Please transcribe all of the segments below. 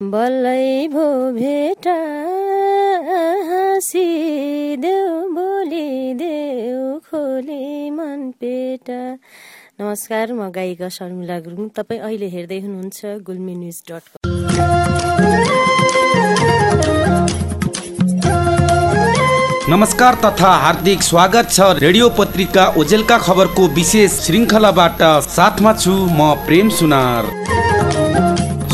बल्लै भो भेट हाँसिदेऊ बोलिदेऊ खोली मन पेट। नमस्कार म गायिका शर्मिला गुरुङ। तपाईँ अहिले हेर्दै हुनुहुन्छ गुल्मी न्युज डट कम। नमस्कार तथा हार्दिक स्वागत छ रेडियो पत्रिका ओजेलका खबरको विशेष श्रृङ्खलाबाट। साथमा छु म प्रेम सुनार।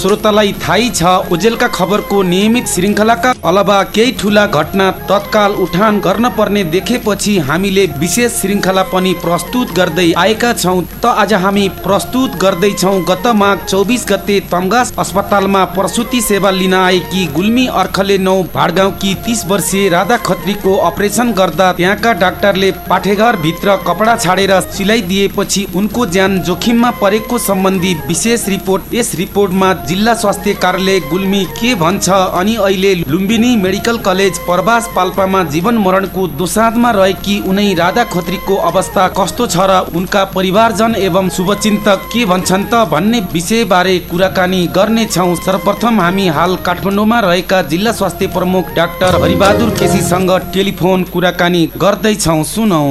श्रोतालाई थाहै छ। ओजेलका खबरको नियमित श्रृङ्खलाका अलावा केही ठुला घटना तत्काल उठान गर्न पर्ने देखेपछि हामीले विशेष श्रृङ्खला पनि प्रस्तुत गर्दै आएका छौँ। त आज हामी प्रस्तुत गर्दैछौँ गत माघ चौबिस गते तमगास अस्पतालमा प्रसुति सेवा लिन आएकी गुल्मी अर्खले नौ भाडगाउँकी तिस वर्षीय राधा खत्रीको अपरेसन गर्दा त्यहाँका डाक्टरले पाठेघर भित्र कपडा छाडेर सिलाइदिएपछि उनको ज्यान जोखिममा परेको सम्बन्धी विशेष रिपोर्ट यस रिपोर्टमा जिल्ला स्वास्थ्य कार्यालय गुल्मी के भन्छ अनि अहिले लुम्बिनी मेडिकल कलेज प्रवास पाल्पामा जीवन मरणको दोसाँधमा रहेकी उनै राधा खत्रीको अवस्था कस्तो छ र उनका परिवारजन एवं शुभचिन्तक के भन्छन् त भन्ने विषयबारे कुराकानी गर्नेछौँ। सर्वप्रथम हामी हाल काठमाडौँमा रहेका जिल्ला स्वास्थ्य प्रमुख डाक्टर हरिबहादुर केसीसँग टेलिफोन कुराकानी गर्दैछौँ। सुनौ।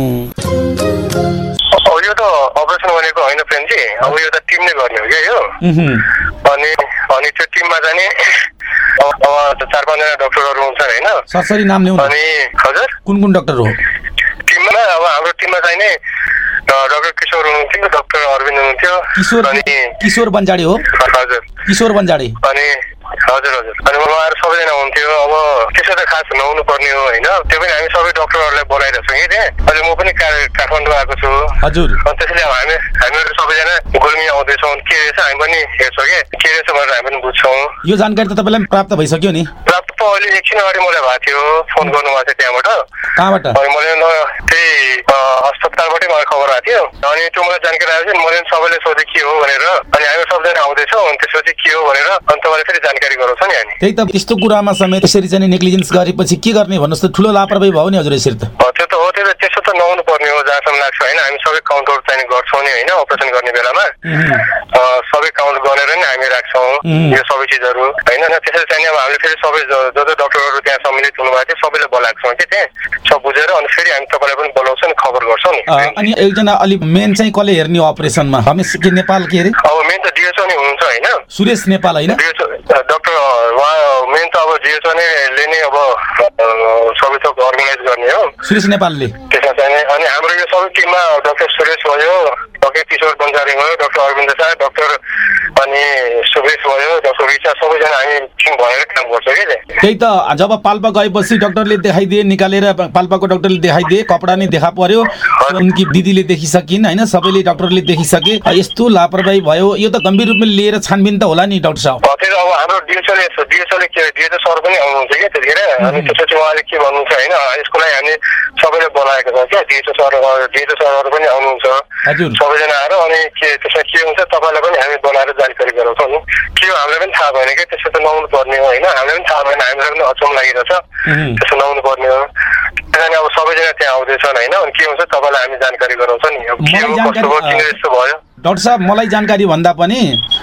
यो त अपरेसन भनेको होइन फ्रेन्डजी अब यो त टिमले गर्ने हो क्या यो अनि अनि त्यो टिममा जाने अब चार पाँचजना डक्टरहरू हुन्छ होइन। सरसरी नाम ल्याउनु। अनि हजुर? कुन कुन डाक्टर हो? टिममा अब हाम्रो टिममा चाहिने डक्टर किशोर हुनुहुन्थ्यो डक्टर अरविन्द हुनुहुन्थ्यो किशोर अनि किशोर बन्जाडे हो? हजुर। किशोर बन्जाडे। अनि हजुर हजुर। अनि उहाँहरू सबैजना हुन्थ्यो। अब त्यसो त खास नहुनु पर्ने हो होइन? त्यो पनि हामी सबै डक्टरहरूलाई बोलाइरहेको छौँ कि त्यहाँ। अहिले म पनि काठमाडौँ आएको छु। हजुर। अनि त्यसैले अब हामी हामीहरू सबैजना गुल्मी आउँदैछौँ। के रहेछ हामी पनि हेर्छौँ कि। के रहेछ भनेर हामी पनि बुझ्छौँ। यो जानकारी त तपाईँलाई प्राप्त भइसक्यो नि? प्राप्त त अहिले एकछिन अगाडि मलाई भएको थियो। फोन गर्नुभएको थियो त्यहाँबाट। कहाँबाट? अनि मैले न त्यही अस्पतालबाटै मलाई खबर आएको थियो। अनि त्यो मलाई जानकारी आएपछि मैले सबैले सोधेँ के हो भनेर। अनि हामी सबजना आउँदैछौँ। अनि त्यसपछि के हो भनेर। अनि तपाईँलाई फेरि जानकारी गराउँछ नि हामी। त्यही त त्यस्तो कुरामा समेत यसरी चाहिँ नेग्लिजेन्स गरेपछि के गर्ने भन्नुहोस् त? ठुलो लापरवाही भयो नि हजुर यसरी त। त्यो त हो त्यो त त्यसो त नहुनु पर्ने हो जहाँसम्म लाग्छ। होइन हामी सबै काउन्टहरू चाहिँ गर्छौँ नि होइन अपरेसन गर्ने बेलामा। सबै काउन्ट गरेर नै हामी राख्छौँ. यो सबै चिजहरू। होइन त्यसरी चाहिँ अब हामीले फेरि सबै जो जो डक्टरहरू त्यहाँ सम्मिलित हुनुभएको थियो सबैलाई बोलाएको छौँ कि त्यहाँ। सब बुझेर अनि फेरि हामी तपाईँलाई पनि बोलाउँछौँ नि खबर गर्छौँ नि। अनि एकजना अलिक मेन चाहिँ कसले हेर्ने अपरेसनमा? रमेश के नेपाल के अरे? अब मेन त डिएचओ नै हुनुहुन्छ होइन? सुरेश नेपाल होइन? डक्टर उहाँ मेन त अब डिएचओ नैले नै अब सबै थोक अर्गनाइज गर्ने हो। सुरेश नेपालले? त्यसमा चाहिँ अनि हाम्रो यो सबै टिममा डक्टर सुरेश भयो डक्टर किशोर बन्जारी भयो डक्टर अरविन्द शाह डक्टर अनि सुरेश भयो डक्टर रिचा सबैजना हामी टिम भएर काम गर्छौँ कि। त्यही त जब पाल्पा गएपछि डक्टरले देखाइदिए निकालेर पाल्पाको डक्टरले देखाइदिए कपडा नै देखा पर्यो उनकी दिदीले देखिसकिन् होइन? सबैले डक्टरले देखिसके यस्तो लापरवाही भयो। यो त गम्भीर रूपमा लिएर छानबिन त होला नि डाक्टर साहब। हाम्रो डिएचओले डिएचओले के डिएचओ सर पनि आउनुहुन्छ कि त्यतिखेर अनि त्यसपछि उहाँले के भन्नुहुन्छ होइन यसको लागि हामी सबैले बोलाएको छौँ क्या डिएचओ सर डिएचओ सरहरू पनि आउनुहुन्छ सबैजना आएर अनि के त्यसमा के हुन्छ तपाईँलाई पनि हामी बोलाएर जानकारी गराउँछौँ नि के हो हामीलाई पनि थाहा भएन कि त्यसो त नहुनु पर्ने हो होइन हामीलाई पनि थाहा भएन हामीलाई पनि अचम्म लागिरहेछ उम्. त्यसो नहुनु पर्ने हो त्यहाँदेखि अब सबैजना त्यहाँ आउँदैछन् होइन अनि के हुन्छ तपाईँलाई हामी जानकारी गराउँछौँ नि अब के हो कस्तो भयो किन यस्तो भयो डाक्टर साहब मलाई जानकारी भन्दा पनि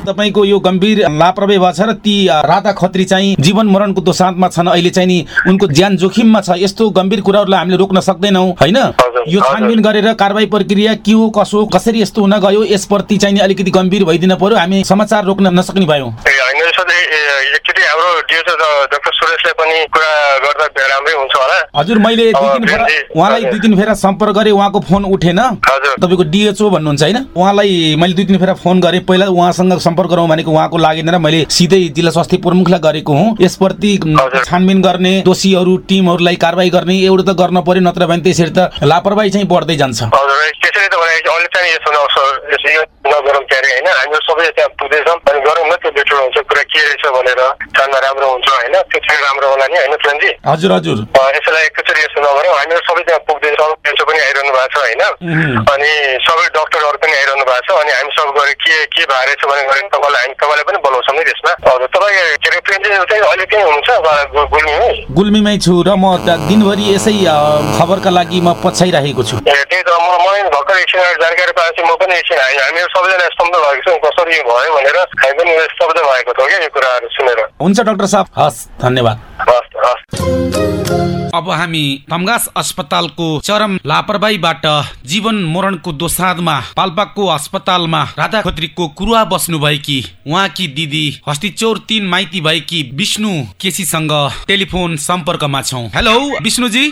तपाईँको यो गम्भीर लापरवाही भएको छ र ती राधा खत्री चाहिँ जीवन मरणको दोसान्तमा छन्। अहिले चाहिँ नि उनको ज्यान जोखिममा छ। यस्तो गम्भीर कुराहरूलाई हामीले रोक्न सक्दैनौँ होइन? यो। छानबिन गरेर कारवाही प्रक्रिया के हो कसो कसरी यस्तो हुन गयो यसप्रति चाहिँ नि अलिकति गम्भीर भइदिन पर्यो। हामी समाचार रोक्न नसक्ने भयौँ। हजुर मैले दुई तिन फेर उहाँलाई दुई तिन फेर सम्पर्क गरेँ उहाँको फोन उठेन। तपाईँको डिएचओ भन्नुहुन्छ होइन? उहाँलाई मैले दुई तिन फेर फोन गरेँ। पहिला उहाँसँग सम्पर्क गरौँ भनेको उहाँको लागेन र मैले सिधै जिल्ला स्वास्थ्य प्रमुखलाई गरेको हुँ। यसप्रति। छानबिन गर्ने दोषीहरू टिमहरूलाई कारवाही गर्ने एउटा त गर्न पर्यो नत्र भने त्यसरी त लापरवाही चाहिँ बढ्दै जान्छ। चाहिँ यसो नस- यसो यो नगरौँ के अरे होइन? हामीहरू सबै त्यहाँ पुग्दैछौँ अनि गरौँ न त्यो बेटर हुन्छ। कुरा के रहेछ भनेर जान्दा राम्रो हुन्छ होइन? त्यो चाहिँ राम्रो होला नि होइन फ्रेन्डजी हजुर हजुर। यसैलाई एकैचोटि यस्तो नगरौँ। हामीहरू सबै त्यहाँ पुग्दैछौँ पेन्सो पनि आइरहनु भएको छ होइन. अनि सबै डक्टरहरू पनि आइरहनु भएको छ अनि हामी सब गरे के के भएको रहेछ भने गरे तपाईँलाई हामी तपाईँलाई पनि बोलाउँछौँ नि त्यसमा। हजुर तपाईँ के अरे फ्रेन्डजी चाहिँ अहिले त्यहीँ हुनुहुन्छ? गुल्मीमै? गुल्मीमै छु र म दिनभरि यसै खबरका लागि म पछ्याइरहेको छु। ए त्यही त। मलाई भर्खर एकछिन अगाडि जानकारी पाएपछि म पनि एकछिन हामी हामीहरू सबैजना स्तब्ध भएको छौँ कसरी यो भयो भनेर हामी पनि स्तब्ध भएको थियो क्या यो कुराहरू सुनेर हुन्छ डाक्टर साहब हस् धन्यवाद हस् हस् अब हामी तमगास अस्पतालको चरम लापरवाहीबाट जीवन मरणको दोसादमा पाल्पाको अस्पतालमा राधा खत्रीको कुरुवा बस्नु भएकी उहाँकी दिदी हस्तिचौर तिन माइती भएकी विष्णु केसीसँग टेलिफोन सम्पर्कमा छौँ हेलो विष्णुजी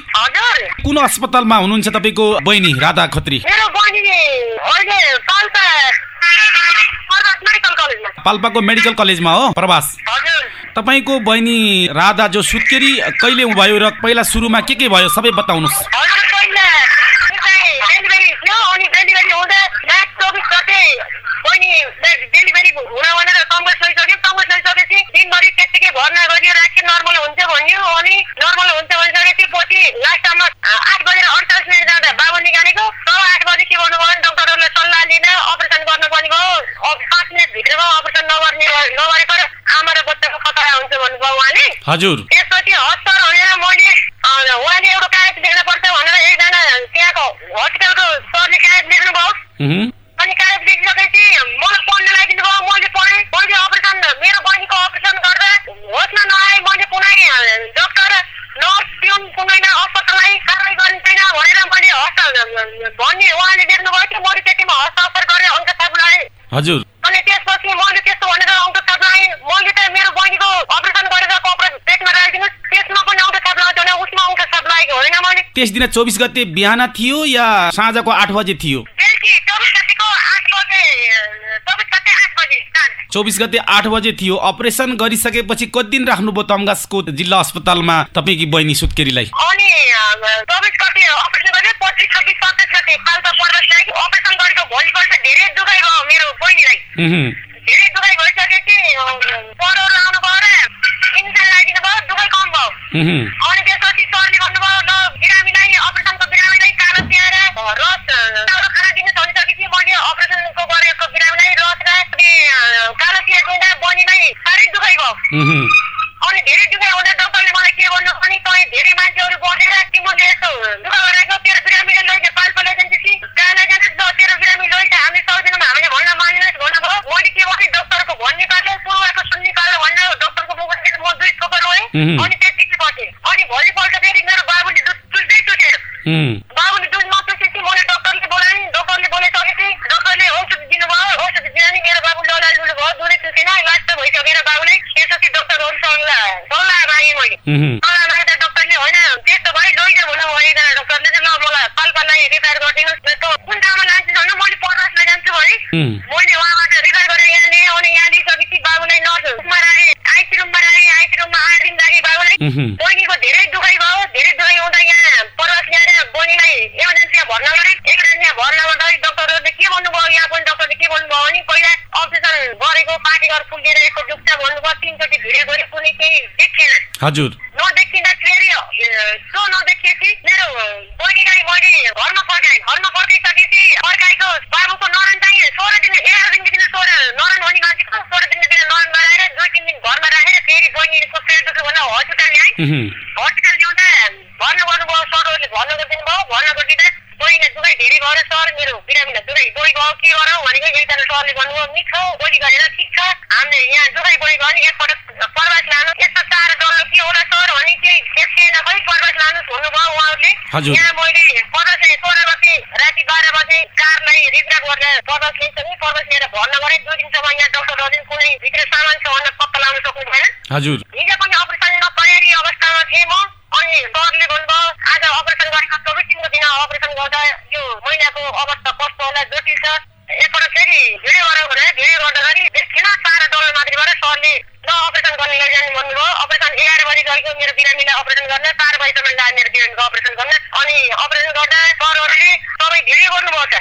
कुन अस्पतालमा हुनुहुन्छ तपाईँको बहिनी राधा खत्री? पाल्पाको मेडिकल कलेजमा हो? प्रवास हजुर। तपाईँको बहिनी राधा जो सुत्केरी कहिले भयो र पहिला सुरुमा के के भयो सबै बताउनुहोस् हजुर पहिला डेलिभरी थियो अनि डेलिभरी हुँदा मार्च चौबिस गते बहिनी डेलिभरी हुन भनेर कङ्ग्रेस लैसक्यो लैसकेपछि दिनभरि त्यत्तिकै भर्ना गरियो राख्यो नर्मल हुन्छ भन्यो अनि नर्मल हुन्छ भनिसकेपछि पछि लास्टमा आठ बजेर अडचालिस मिनट जाँदा बाबु निकालेको तब आठ बजे के भन्नुभयो भने डक्टरहरूले सल्लाह लिन अपरेसन गर्नुपर्ने भयो। अब पाँच मिनटभित्रमा अपरेसन नगर्ने नगरेको आमा र बच्चाको खतरा हुन्छ भन्नुभयो उहाँले। हजुर। त्यसपछि हतार भनेर मैले उहाँले एउटा कागज लेख्नुपर्छ भनेर एकजना त्यहाँको हस्पिटलको सरले कागज लेख्नुभयो उहुँ, अनि कागज लेखिसकेपछि मलाई पढ्न लगाइदिनु भयो मैले पढेँ मैले अपरेसन मेरो बहिनीको अपरेसन गर्दा होसमा नआए मैले कुनै अँ, डक्टर नर्स पिउन कुनैमा अस्पताललाई कारवाही गरिँदैन भनेर मैले हस्ता भन्ने उहाँले लेख्नुभयो थियो मैले त्यतिमा हस्ताक्षर गरेर अङ्क छाप लगाएँ हजुर। अनि त्यसपछि मैले त्यस्तो भनेर छाप लगाएँ मैले त मेरो बहिनीको अपरेसन गरेर कपडा पेटमा राखिदिनुहोस्। त्यसमा पनि छाप लगाएको छैन उसमा अङ्क छाप लागेको होइन मैले? त्यस दिन चौबिस गते बिहान थियो या साँझको आठ बजे थियो? चौबिस गते आठ बजे थियो। अपरेसन गरिसकेपछि कति दिन राख्नुभयो तमगासको जिल्ला अस्पतालमा? तपाईँकी बहिनी सुत्केरीलाई? अनि चौबिस पच्चिस छब्बिस सत्ताइस गते पाल्पा लाग्यो अपरेसन गरेको भोलिपल्ट धेरै दुखाइ भयो मेरो बहिनीलाई। धेरै दुखाइ भइसकेपछि आउनु भयो र इन्जेक्सन लगाइदिनु भयो दुखाइ कम भयो। अनि त्यसपछि सरले भन्नुभयो ल बिरामीलाई अपरेसनको बिरामीलाई कालो पिएर रस खाना दिनु भनिसकेपछि मैले अपरेसनको गरेको बिरामीलाई रस कालो पिया दिँदा बहिनीलाई साह्रै दुखाइ भयो। अनि धेरै दुखाइ हुँदा डक्टरले मलाई के भन्नु भने तँ धेरै मान्छेहरू बसेर तिमीले यस्तो दुःख गरेको तेरो बिरामीले लैजा पाल्पा लैजान्छेपछि कहाँ लैजान्छस् ल तेरो बिरामी लैजा हामी सबैजना हामीले भन्न मान्नुहोस् भन्नुभयो मैले के भने डक्टरको भन्ने पालो पूर्वको सुन्ने पालो भनेर डक्टरको मुखबाट म दुई थोपर रोएँ उहुँ। अनि त्यतिकै बसेँ अनि भोलिपल्ट फेरि मेरो बाबुले दुध तुटेर उहुँ, बाबुले दुध नतुटेपछि मैले डक्टरले बोलाएँ डक्टरले बोलाइसकेपछि डक्टरले औषध दिनुभयो औषध दिएर नि मेरो बाबु लुलु भयो दुधै तुटेन लास्ट भइसकेर बाबुलाई त्यसपछि डक्टरहरू सल्लाह सल्लाह मागेँ मैले। उहुँ, सल्लाह माग्दा डक्टरले होइन त्यस्तो भए लैजा भन्नुभयो एकजना डक्टरले चाहिँ ल मलाई पाल्पालाई रिपेयर गरिदिनुहोस् तँ कुन ठाउँमा लान्छु भने मैले पचास लैजान्छु भने उहुँ, मैले उहाँबाट रिपेयर गरेर यहाँ लिएँ अनि यहाँ लिइसकेपछि बाबुलाई नर्समा राखेँ आइसी रुममा आठ दिन राखेँ बाबुलाई बहिनीको धेरै दुखाइ भयो धेरै दुखाइ हुँदा यहाँ पर्वत ल्याएर बहिनीलाई इमर्जेन्सीमा भर्ना गरेँ इमर्जेन्सीमा भर्ना गर्दाखेरि डक्टरहरूले के भन्नुभयो यहाँ पनि डक्टरले के भन्नुभयो भने पहिला अपरेसन गरेको पार्टीगर फुलिएर यसो दुख्छ भन्नुभयो तिनचोटि भिडियो गरे कुनै केही देखिएन हजुर नदेखिँदा फेरि अ, त्यो नदेखिएपछि मेरो बहिनीलाई मैले घरमा फर्काएँ घरमा फर्काइसकेपछि फर्काएको बाबुको नरन चाहिँ सोह्र दिन एघार दिनदेखि सोह्र नरन हुने मान्छेको सोह्र दिनदेखि नरन गराएर दुई तिन दिन घरमा राखेर फेरि बहिनीको पेट दुख्यो भनेर हस्पिटल ल्याउँदा भर्ना गर्नुभयो सरहरूले भर्ना गरिदिनु भयो भर्ना गरिदिँदा बहिनीलाई दुखाइ धेरै भयो सर मेरो बिरामीलाई दुखाइ बढी भयो के गरौँ भनेको एकजना सरले भन्नुभयो मिठो गोली गरेर ठिक छ हामीले यहाँ दुखाइ बढी भयो भने एकपटक प्रवास लानु यस्तो चारो डल्लो के होला सर भने केही देखिएन खै प्रवास लानुहोस् भन्नुभयो उहाँहरूले। यहाँ मैले पचास सोह्र बजे राति बाह्र बजे कारलाई रिजर्भ गरेर प्रवास लिन्छ प्रवास लिएर भर्ना गरेँ दुई दिनसम्म यहाँ डक्टरहरूले कुनै भित्र सामान छ भनेर पत्ता लगाउन सक्नु भएन हजुर। हिजो पनि थिएँ म अनि सरले भन्नुभयो आज अपरेसन गरेको चौबिस दिनको दिन अपरेसन गर्दा यो महिलाको अवस्था कस्तो होला जटिल छ। एकपल्ट फेरि भिडियो गरौँ भनेर भिडियो गर्दाखेरि देखिन सारा डल्लो मात्रीबाट सरले ल अपरेसन गर्ने लैजाने भन्नुभयो। अपरेसन एघार बजी गएको मेरो बिरामीलाई अपरेसन गर्न चार बजीसम्म लाग्यो मेरो बिरामीको अपरेसन गर्न। अनि अपरेसन गर्दा सरहरूले सबै भिडियो गर्नुभएको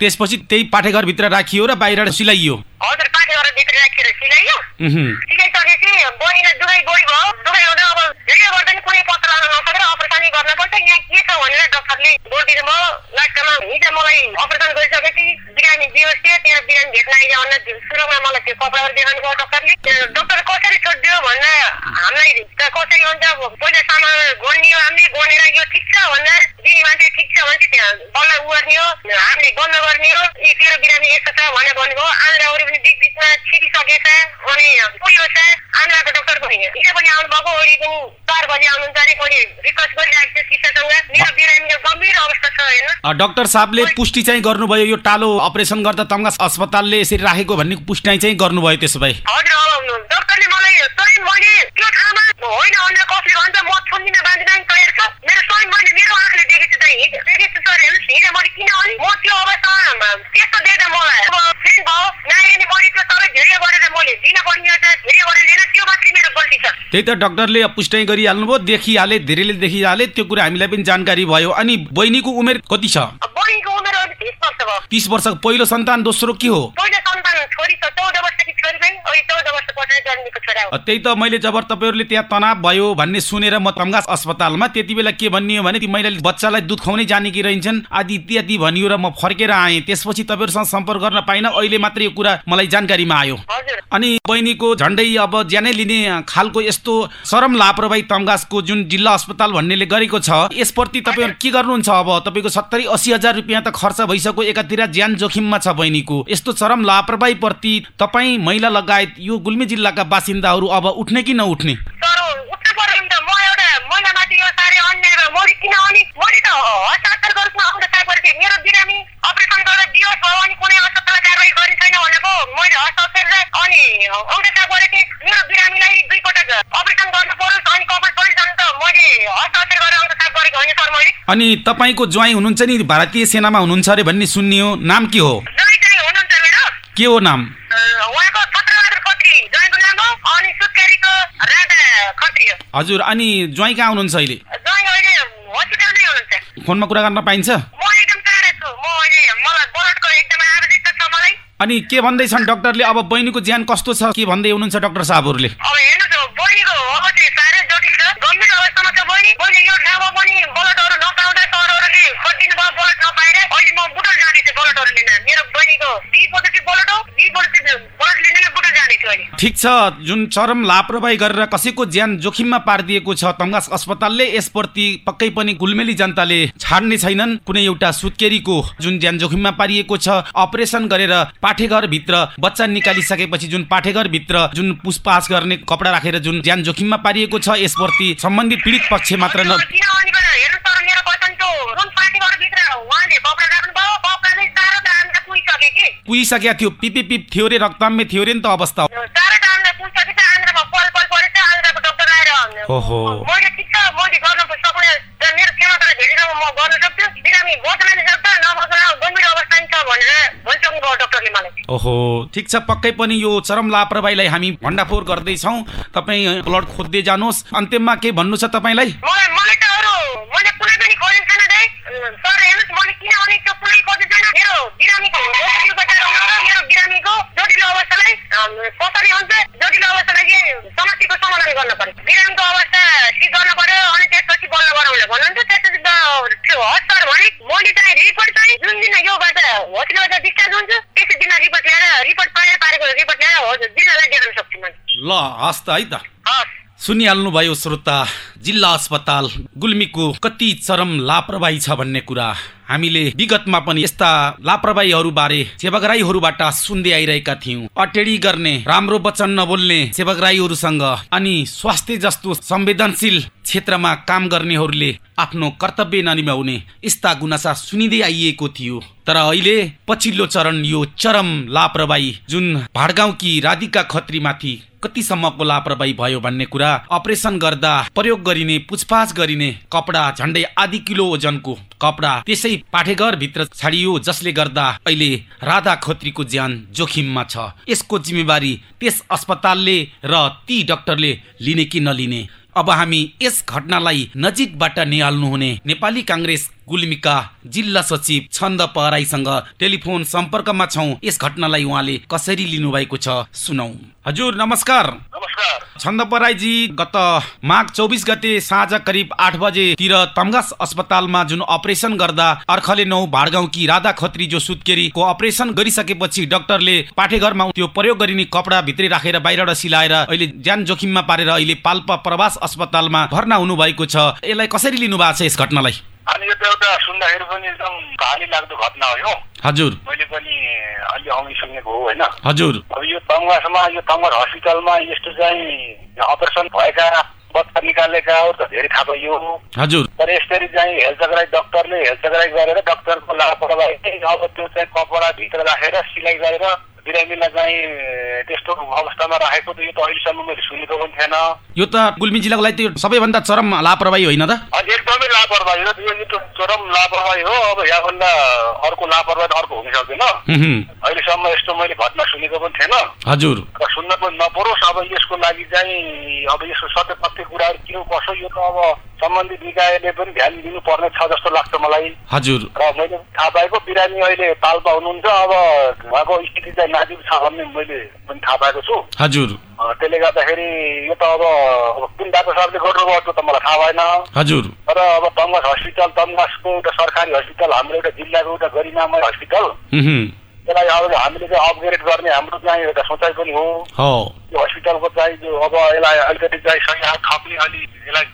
त्यसपछि त्यही पाठेघरभित्र राखियो र बाहिर सिलाइयो। हजुर पाठेघर भित्र राखेर सिलाइयो। उहुँ। सिकाइसकेपछि बहिनीलाई दुखाइ गई भयो। दुखाइ हुँदा अब धेरै गर्दा नि कुनै पत्ता लाग्न नसकेर अपरेसनै गर्न पर्छ यहाँ के छ भनेर डक्टरले बोलिदिनु भयो। लास्टमा हिजो मलाई अपरेसन गरिसकेपछि बिरामी दिवस थियो त्यहाँ बिरामी भेट्न आइज भनेर सुरुमा मलाई त्यो कपडाहरू देखाउनु भयो डक्टरले डक्टर कसरी छोडिदियो भनेर हामीलाई कसरी हुन्छ पहिला सामान गोनियो हामीले गोनेर यो ठिक छ भनेर दिने मान्छे ठिक छ भने त्यहाँ बल्ल उ गर्ने हो हामीले बन्द गर्ने हो ए तेरो बिरामी यस्तो छ भनेर भन्नुभयो आन्द्राहरू पनि बिच बिचमा छिरिसकेछ अनि पुग्यो छ आन्द्राको डक्टर पनि हिजो पनि आउनुभएको वरि पनि चार बजी आउनुहुन्छ अरे मैले रिक्वेस्ट गरिरहेको छु शिक्षासँग मेरो बिरामीको गम्भीर अवस्था छ हेर्नु अ, डाक्टर साहबले पुष्टि चाहिँ गर्नुभयो यो टालो अपरेसन गर्दा तम्घास अस्पतालले यसरी राखेको भन्ने पुष्टि चाहिँ गर्नुभयो त्यसो भए। मलाई स्वयं मैले त्यो ठाउँमा होइन कसले भन्छ म छुन्दिनँ बाँधिन तयार छ मेरो मैले मेरो आँखाले देखेको छु त हिजो। देखेको छु सर हेर्नुहोस् हिजो मैले किन भने म त्यो अवस्थामा त्यस्तो देख्दा मलाई। अब फ्रेन्ड भयो सबै धेरै गरेर मैले दिन पर्ने रहेछ धेरै गरेर लिएर त्यो मात्रै मेरो गल्ती छ। त्यही त डाक्टरले पुष्टि गरिहाल्नुभयो देखिहाले धेरैले देखिहाले त्यो कुरा हामीलाई पनि जानकारी भयो। अनि बहिनीको उमेर कति छ? बहिनीको उमेर तिस वर्ष भयो। तिस वर्ष पहिलो सन्तान दोस्रो के हो? पहिलो सन्तान छोरी छ चौध वर्षकी छोरी चाहिँ अहिले चौध वर्ष पछाडि जन्मेको छोरा। हो अ, त्यही त मैले जब तपाईँहरूले त्यहाँ तनाव भयो भन्ने सुनेर म तम्घास अस्पतालमा त्यति बेला के भनियो भने ती महिलाले बच्चालाई दुध खुवाउनै जानेकी रहन्छन्। आदि इत्यादि भनियो र म फर्केर आएँ। त्यसपछि तपाईँहरूसँग सम्पर्क गर्न पाइनँ। अहिले मात्रै यो कुरा मलाई जानकारीमा आयो। अनि बहिनीको झन्डै अब ज्यानै लिने खालको यस्तो चरम लापरवाही तम्घासको जुन जिल्ला अस्पताल भन्नेले गरेको छ यसप्रति तपाईँहरू के गर्नुहुन्छ अब? तपाईँको सत्तरी अस्सी हजार रुपियाँ त खर्च भइसक्यो। एकातिर ज्यान जोखिममा छ बहिनीको। यस्तो चरम लापरवाही प्रति तपाईँ महिला लगायत यो गुल्मी जिल्लाका अब उठ्ने कि नउठ्ने? अनि? तपाईँको ज्वाइँ हुनुहुन्छ नि भारतीय सेनामा हुनुहुन्छ अरे भन्ने सुनियो नाम के हो? के हो नाम अ, उहाँको छत्रबहादुर खत्री जयको नाम हो अनि सुत्केरीको राधा खत्री हो हजुर अनि ज्वाइँ कहाँ हुनुहुन्छ अहिले? फोनमा कुरा गर्न पाइन्छ? अनि के भन्दैछन् डाक्टरले? अब बहिनीको ज्यान कस्तो छ? के भन्दै हुनुहुन्छ डाक्टर साहबहरूले? यो ठाउँमा पनि ब्लडहरू नपाउँदा खोजिदिनु भयो ब्लड नपाएर अहिले म बुटल जाँदैछु ब्लडहरू लिन। मेरो बहिनीको बी पोजिटिभ ब्लड हो बी पोजिटिभ ब्लड लिन नै बुटल ठिक छ जुन चरम लापरवाही गरेर कसैको ज्यान जोखिममा पारिदिएको छ तङ्गास अस्पतालले यसप्रति पक्कै पनि गुलमेली जनताले छाड्ने छैनन्। कुनै एउटा सुत्केरीको जुन ज्यान जोखिममा पारिएको छ अपरेसन गरेर पाठेघरभित्र बच्चा निकालिसकेपछि जुन पाठेघरभित्र जुन पुछपाछ गर्ने कपडा राखेर जुन ज्यान जोखिममा पारिएको छ यसप्रति सम्बन्धित पीडित पक्ष मात्र न किनभने हेर्नु तर मेरो क्वेसन त्यो रुम पार्टीहरूभित्र उहाँले कपडा राख्नुभयो कपडा चाहिँ साह्रो दाममा पुगिसक्यो कि पुगिसकेका थियो पिपिपिप थियो रे रक्तम्य थियो रे नि त अवस्था ओहो। मैले ठिक छ मैले गर्न सक्ने र मेरो क्षमतालाई भेटेर म गर्न सक्छु बिरामी बच्न नि सक्छ नबच्न गम्भीर अवस्था नि छ भनेर भनिसक्नु भयो डक्टरले मलाई ओहो ठिक छ पक्कै पनि यो चरम लापरवाहीलाई हामी भण्डाफोर गर्दैछौँ। तपाईँ ब्लड खोज्दै जानुहोस्। अन्त्यमा के भन्नु छ तपाईँलाई? मलाई मलाई त अरू मैले कुनै पनि खोजेको छैन दाइ। सर हेर्नुहोस् मैले किनभने त्यो कुनै खोजेको छैन। मेरो बिरामीको हस्पिटलबाट मेरो बिरामीको जटिल अवस्थालाई अम, कसरी हुन्छ जटिल अवस्थालाई चाहिँ समस्याको समाधान गर्न पर्यो। बिरामीको अवस्था ठिक गर्न पर्यो अनि त्यसपछि बल्ल गराउनु भन्नुहुन्छ त्यसपछि त त्यो हस् सर भने मैले चाहिँ रिपोर्ट चाहिँ जुन दिन योबाट हस्पिटलबाट डिस्चार्ज हुन्छु त्यसै दिन रिपोर्ट ल्याएर रिपोर्ट पाएर पारेको रिपोर्ट ल्याएर हजुर जिल्लालाई देखाउन सक्छु मैले ल हस् त है त। सुनिहाल्नुभयो श्रोता जिल्ला अस्पताल गुल्मीको कति चरम लापरवाही छ भन्ने कुरा। हामीले विगतमा पनि यस्ता लापरवाहीहरूबारे सेवाग्राहीहरूबाट सुन्दै आइरहेका थियौँ। अटेडी गर्ने राम्रो वचन नबोल्ने सेवाग्राहीहरूसँग अनि स्वास्थ्य जस्तो संवेदनशील क्षेत्रमा काम गर्नेहरूले आफ्नो कर्तव्य ननिभाउने यस्ता गुनासा सुनिँदै आइएको थियो। तर अहिले पछिल्लो चरण यो चरम लापरवाही जुन भाडगाउँकी राधिका खत्रीमाथि कतिसम्मको लापरवाही भयो भन्ने कुरा अपरेसन गर्दा प्रयोग गरिने पुछपाछ गरिने कपडा झन्डै आधी किलो ओजनको कपडा त्यसै पाठेघर भित्र छाडियो जसले गर्दा अहिले राधा खत्रीको ज्यान जोखिममा छ। यसको जिम्मेवारी त्यस अस्पतालले र ती डाक्टरले लिने कि नलिने? अब हामी यस घटनालाई नजिकबाट निहाल्नुहुने नेपाली काङ्ग्रेस गुल्मीका जिल्ला सचिव छन्द पहराईसँग टेलिफोन सम्पर्कमा छौँ। यस घटनालाई उहाँले कसरी लिनुभएको छ सुनौ। हजुर नमस्कार। नमस्कार। छन्द पराईजी गत माघ चौबिस गते साँझ करिब आठ बजेतिर तमगास अस्पतालमा जुन अपरेसन गर्दा अर्खले नौ भाडगाउँकी राधा खत्री जो सुत्केरीको अपरेसन गरिसकेपछि डाक्टरले पाठेघरमा त्यो प्रयोग गरिने कपडा भित्रै राखेर बाहिरबाट सिलाएर अहिले ज्यान जोखिममा पारेर अहिले पाल्पा प्रवास अस्पतालमा भर्ना हुनुभएको छ। यसलाई कसरी लिनु भएको छ यस घटनालाई? अनि यो त एउटा सुन्दाखेरि पनि एकदम कहानी लाग्दो घटना हो यो हजुर मैले पनि अलि अघि सुनेको हो होइन हजुर अब यो तङ्गासमा यो तङ्गर हस्पिटलमा यस्तो चाहिँ अपरेसन भएका बच्चा निकालेका त धेरै थाहा पाइयो हजुर तर यसरी चाहिँ हेलचक्राई डक्टरले हेलचक्राई गरेर डक्टरको लापरवाही अब त्यो चाहिँ कपडा भित्र राखेर सिलाइ गरेर बिरामीलाई चाहिँ त्यस्तो अवस्थामा राखेको त यो त अहिलेसम्म मैले सुनेको पनि थिएन। यो त गुल्मी जिल्लाको लागि त्यो सबैभन्दा चरम लापरवाही होइन त? एकदमै लापरवाही हो। यो यो त चरम लापरवाही हो। अब यहाँभन्दा अर्को लापरवाही अर्को हुन सक्दैन। अहिलेसम्म यस्तो मैले घटना सुनेको पनि थिएन। हजुर। र सुन्न पनि नपरोस्। अब यसको लागि चाहिँ अब यसको सत्य तथ्य कुराहरू के कसो यो त अब सम्बन्धित निकायले पनि ध्यान दिनुपर्ने छ जस्तो लाग्छ मलाई। हजुर। र मैले थाहा पाएको बिरामी अहिले पाल्पा हुनुहुन्छ। अब उहाँको स्थिति चाहिँ नाजुक छ भन्ने मैले पनि थाहा पाएको छु हजुर त्यसले गर्दाखेरि यो त अब कुन डाक्टर साहबले गर्नुभयो त्यो त मलाई थाहा भएन हजुर तर अब तङ्गास हस्पिटल तङ्गासको एउटा सरकारी हस्पिटल हाम्रो एउटा जिल्लाको एउटा गरिमामय हस्पिटल त्यसलाई अब हामीले चाहिँ अपग्रेड गर्ने हाम्रो चाहिँ एउटा सोचाइ पनि हो। हो। यो हस्पिटलको चाहिँ जो अब यसलाई अलिकति चाहिँ सही हात थप्ने अलि यसलाई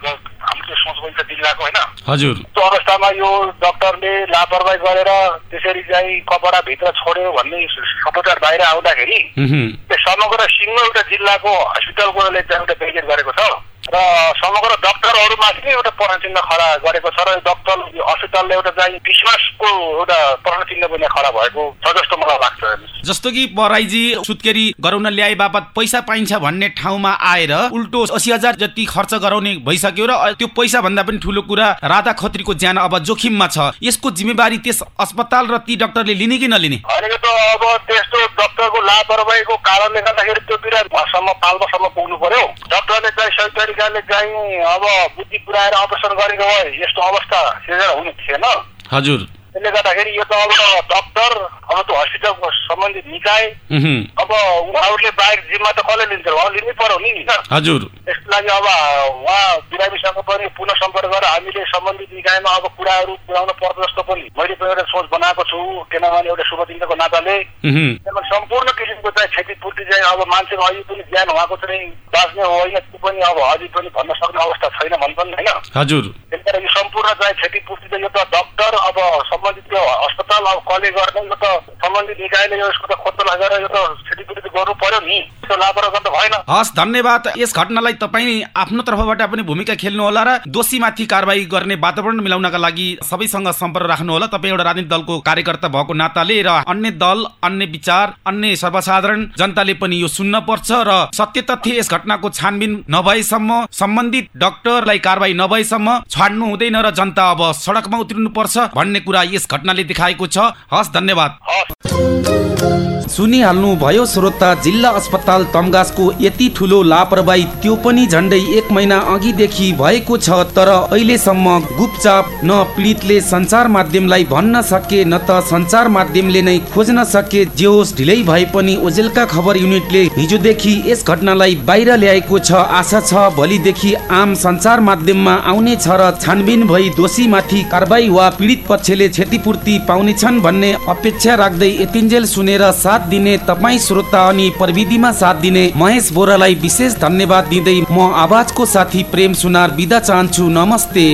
हाम्रो त्यो सोच पनि छ जिल्लाको होइन। हजुर। त्यो अवस्थामा यो डक्टरले लापरवाही गरेर त्यसरी चाहिँ कपडा भित्र छोड्यो भन्ने समाचार बाहिर आउँदाखेरि त्यो समग्र सिङ्गो एउटा जिल्लाको हस्पिटलकोले चाहिँ एउटा बेजेट गरेको छ। र समग्र डक्टरहरूमाथि नै एउटा प्रश्न चिन्ह खडा गरेको छ र यो डक्टर यो हस्पिटलले एउटा चाहिँ विश्वासको एउटा प्रश्न चिन्ह पनि खडा भएको छ जस्तो मलाई लाग्छ। जस्तो कि पराईजी सुत्केरी गराउन ल्याए बापत पैसा पाइन्छ भन्ने ठाउँमा आएर उल्टो असी हजार जति खर्च गराउने भइसक्यो र त्यो पैसा भन्दा पनि ठुलो कुरा राधा खत्रीको ज्यान अब जोखिममा छ। यसको जिम्मेवारी त्यस अस्पताल र ती डाक्टरले लिने कि नलिने? भनेको त अब त्यस्तो डक्टरको लापरवाहीको कारणले गर्दाखेरि त्यो बिरामीसम्म पाल्पासम्म पुग्नु पर्यो। डक्टरले चाहिँ तरिकाले चाहिँ अब बुद्धि पुऱ्याएर अपरेसन गरेको भए यस्तो अवस्था सिर्जना हुने थिएन हजुर त्यसले गर्दाखेरि यो त अब डक्टर अब त्यो हस्पिटलको सम्बन्धित निकाय अब उहाँहरूले बाहेक जिम्मा त कसले लिन्छ? उहाँ लिनै पर्यो नि हजुर। त्यसको लागि अब उहाँ बिरामीसँग पनि पुनः सम्पर्क गरेर हामीले सम्बन्धित निकायमा अब कुराहरू पुर्याउन पर्छ जस्तो पनि मैले पनि एउटा सोच बनाएको छु। किनभने एउटा शुभ चिन्ताको नाताले। सम्पूर्ण किसिमको चाहिँ क्षतिपूर्ति चाहिँ अब मान्छेको अझै पनि ज्यान उहाँको चाहिँ बाँच्ने हो होइन? त्यो पनि अब अझै पनि भन्न सक्ने अवस्था छैन भन्छ नि होइन? हजुर। त्यही भएर यो सम्पूर्ण चाहिँ क्षतिपूर्ति चाहिँ यो त डक्टर अब सम्बन्धित त्यो अस्पताल अब कसले गर्ने त सम्बन्धित निकायले यसको त खोतला गरेर यो त क्षतिपूर्ति गर्नु पर्यो नि। त्यो लापरवाही त भएन। हस् धन्यवाद। यस घटनालाई तपाईँ आफ्नो तर्फबाट पनि भूमिका खेल्नु होला र दोषीमाथि कारवाही गर्ने वातावरण मिलाउनका लागि सबैसँग सम्पर्क राख्नु होला। तपाईँ एउटा राजनीतिक दलको कार्यकर्ता भएको नाताले र अन्य दल अन्य विचार अन्य सर्वसाधारण जनताले पनि यो सुन्न पर्छ र सत्य तथ्य यस घटनाको छानबिन नभएसम्म सम्बन्धित डाक्टरलाई कारवाही नभएसम्म छाड्नु हुँदैन र जनता अब सडकमा उत्रिनु पर्छ भन्ने कुरा यस घटनाले देखाएको छ। हस् धन्यवाद। सुनिहाल्नु भयो श्रोता जिल्ला अस्पताल तमगासको यति ठुलो लापरवाही त्यो पनि झन्डै एक महिना अघिदेखि भएको छ तर अहिलेसम्म गुपचाप न पीडितले सञ्चार माध्यमलाई भन्न सके न त सञ्चार माध्यमले नै खोज्न सके जे होस् ढिलै भए पनि ओजेलका खबर युनिटले हिजोदेखि यस घटनालाई बाहिर ल्याएको छ आशा छ भोलिदेखि आम सञ्चार माध्यममा आउनेछ र छानबिन भई दोषीमाथि कारवाही वा पीडित पक्षले क्षतिपूर्ति पाउनेछन् भन्ने अपेक्षा राख्दै यतिन्जेल सुनेर साथ दिने तपाईँ श्रोता अनि प्रविधिमा साथ दिने महेश बोरालाई विशेष धन्यवाद दिँदै म आवाजको साथी प्रेम सुनार बिदा चाहन्छु। नमस्ते।